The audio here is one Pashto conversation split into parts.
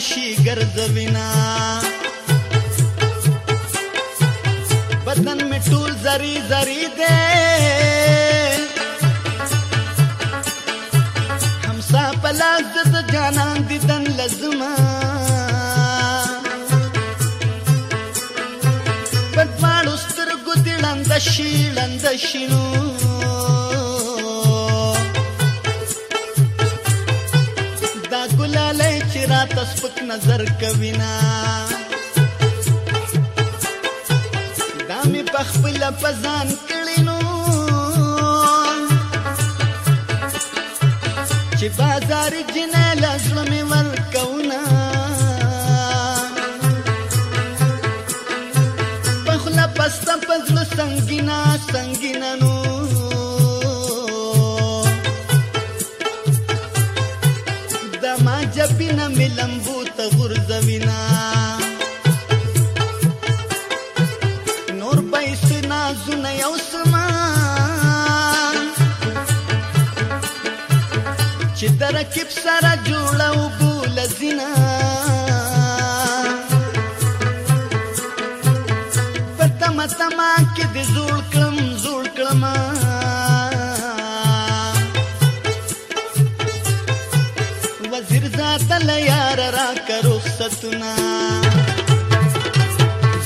شي ګرځوینا بدن می ټول زری زری دے همسا پلاس د جانان دیدن لزما بدوالو سترګو دلند شي لند شینو سپک نظر کوینا دا می پخپل پزان کړینو چې بازار جنې لزړه می ور کونا پخلا پستا پزلو سنگینا سنگینا نو تما تما کې د زول کلم زول کلم وزیر ذات لیار را کرو ستنا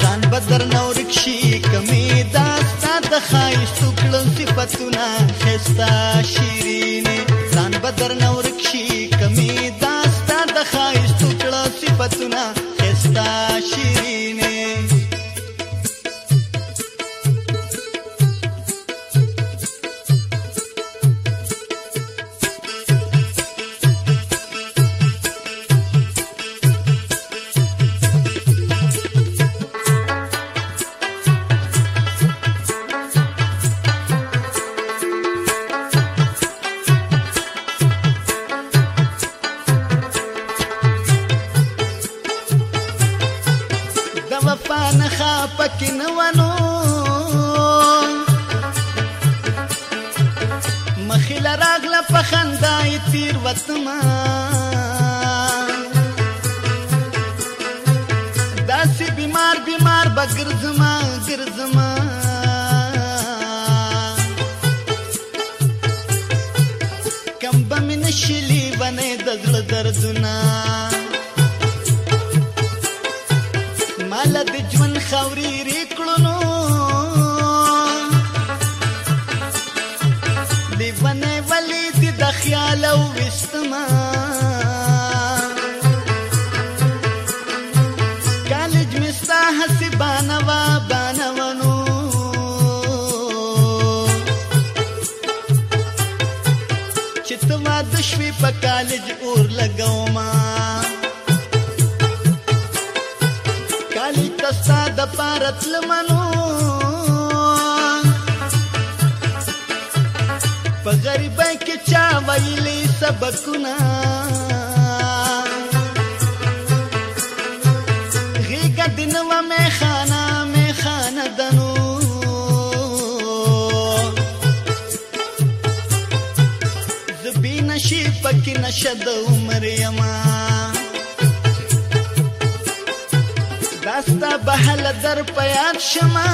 ځان بدر نو رکشي کمی دا ست خایست کلم صفاتنا خستا شیرین ځان بدر نو رکشي کمی دا ست خایست کلم صفاتنا وفا نه خاپ کې نو نو مخیل راغله په خندای تیر وتما داسې بیمار بیمار بګرځما ګرځما کم بمن شلی باندې د زړه دردونه مال د ژوند خوري ریکړو لیونه ولی د خیال او وستما کالج مستا حسبانا وا بانونو چې تما د شوي په کالج اور لګاو ما زستا د پارت لمنو په غریبای کې چا ویلې سبقونه غیګه دنو مې خانه مې خانه دنو زبین شي پکې نشد عمر یما زاستا بهل در پیاد شما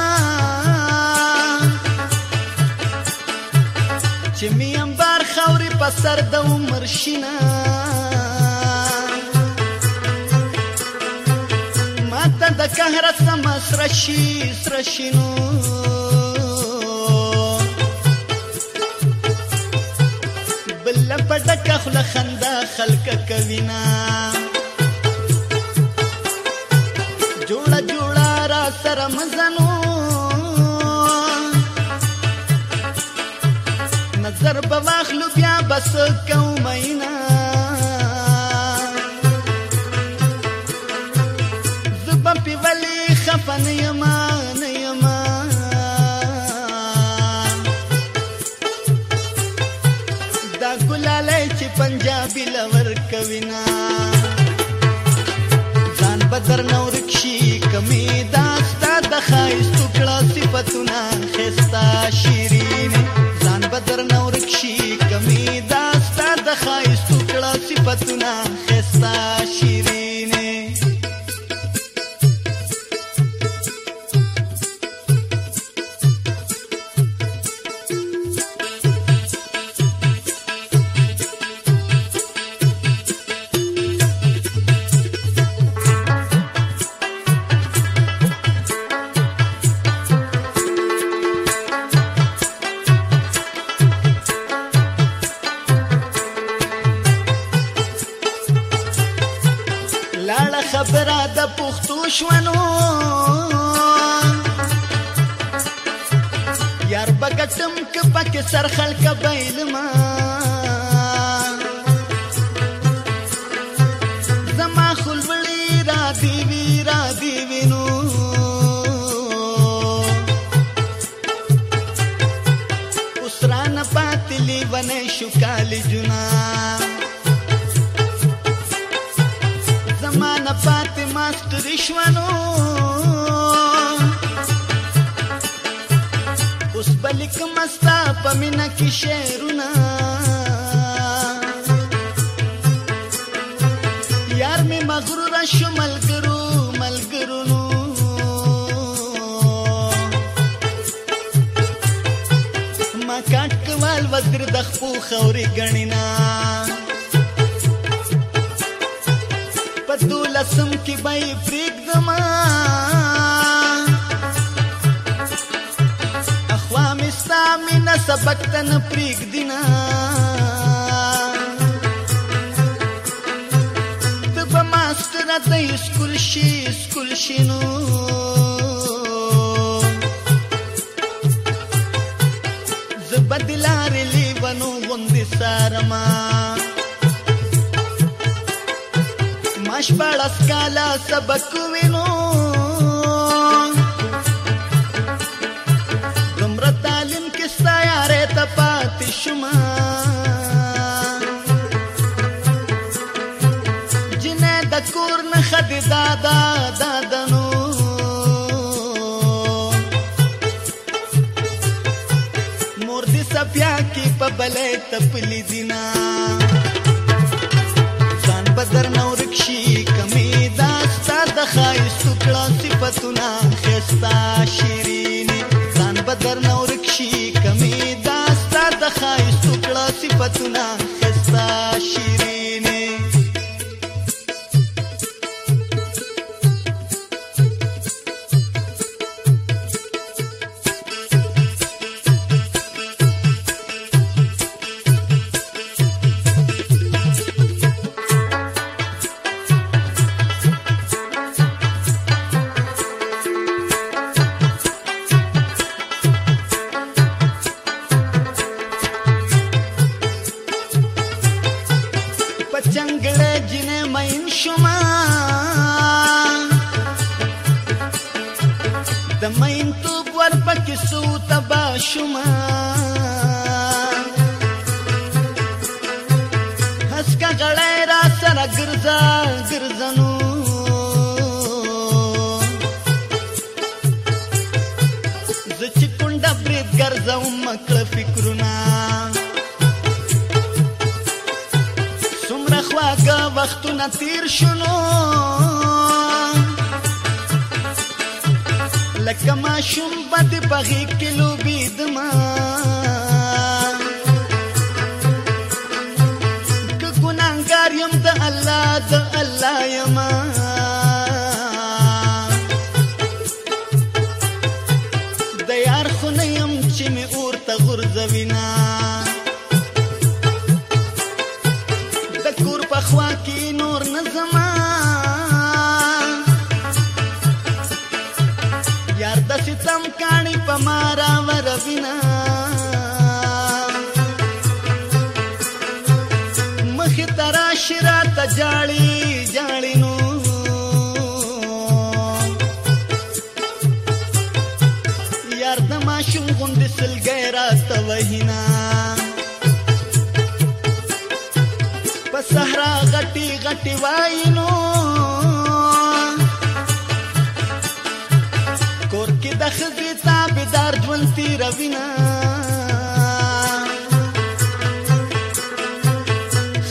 چې می انبار خوري په سر د عمر شینا ماته د قهر سم سرشي سرشینو بل په دکه خل خندا خلک کوینا محترم زنو نظر بواخلو بیا بس کومینا یار بغټم ک پک سر خلک بیلما زما خلولی را دی وی را دی وینو اسران پاتلی ونه شو کال جنا زما نه پات مست دشمنو اوس بلک مستا پمنه کې شعرونه یار می مغرور شمل ګرو ملګرونو ما کټ کوال وګر د خپل خوري غنینا بای پریک دما اخوا مستا مینا سبق تن پریک دینا تب ماستر ته اسکول شي اسکول شینو زبدلار لیونو غوندي سارما شپړس کاله سبق وینو دومره تعلیم کې سیاره ته پاتې شوم جنې د کور نه خدي دادا دادنو مور دې سپیا کې په بلې تپلې دینه بدر نو رکشي کمی دا ستا د خایستو کړه صفاتونه خستا شیرینی ځان بدر نو ماشوما هسکا غړای را سره ګرځا ګرځنو زه چې کونډه برید ګرځم مکړه فکرونه څومره خواږه وختونه تیر شونو لکه ماشوم بد بغي کلو بيدما ک ګناګار يم د الله د الله يما د ستم کاڼي په مارا وروینا مخ ترا شرا ته جاړي جاړي نو یار د ماشوم غوند سلګی راته وینا په صحرا غټي غټي وایي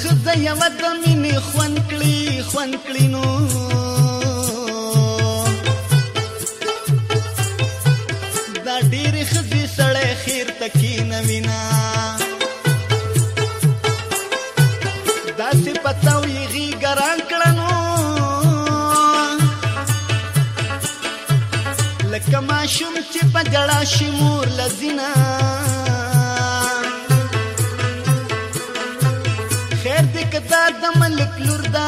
خدای یم د مینې خوند کړی خوند کړی نو دا ډېر خزي سړی خیر تکي نوینا کما شوم چې په جړا شي مور لزینا خیر دې کتا د ملک لور دا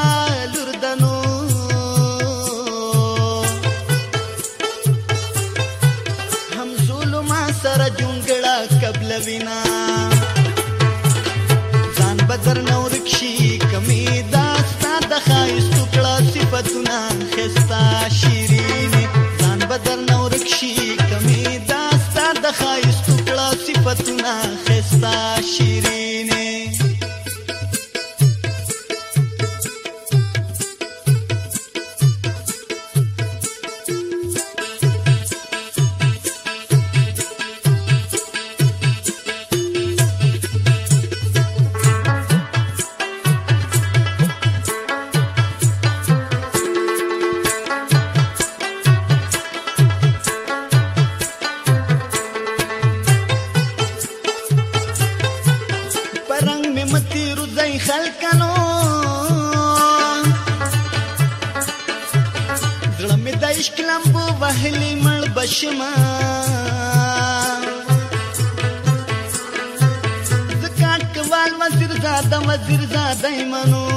وزیر زاده وزیر زاده منو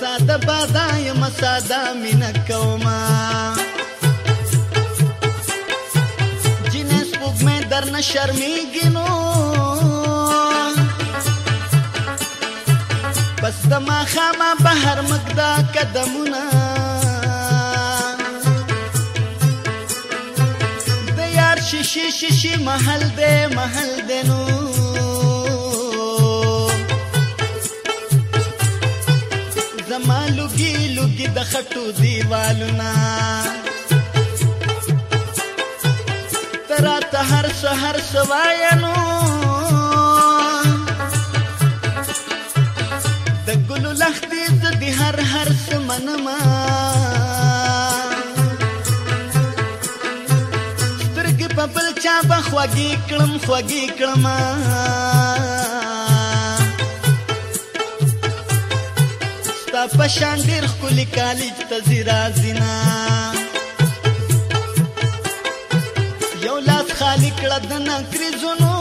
ساده بادا یم ساده مینا کوما جنس پوک مې در نه شرمېږي نو بس د ما خامه بهر مګدا قدمونه شي شي شي محل دې محل دې نو زمالوګي لوګي د خټو دیوالونه تراته هر سحر سواینو د ګلو لختي د هر هر سمنما چا په خوږی کړم خوږی کړم ستا په شان ډیر خولي کالج ته زیرا زینا یو لاس خالی کړه د نکریزونو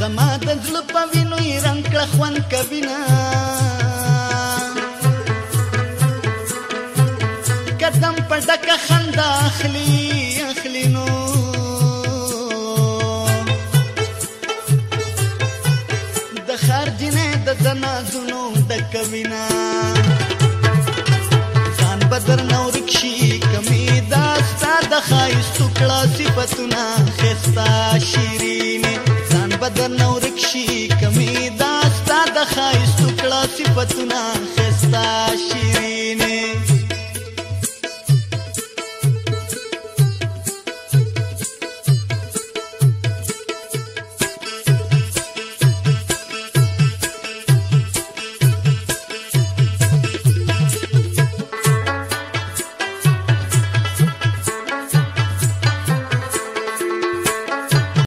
زما د زړه په وینو یې رنګ کړه خوند کوي نه په ډکه خندا اخلي اخلي نو د خارجنه د جنازونو د کوینا ځان بدر نو رکشي کمی دا ستاد خایستو کړه صفاتونه خستا شیرینه ځان بدر نو رکشي کمی دا ستاد خایستو کړه صفاتونه خستا شیرینه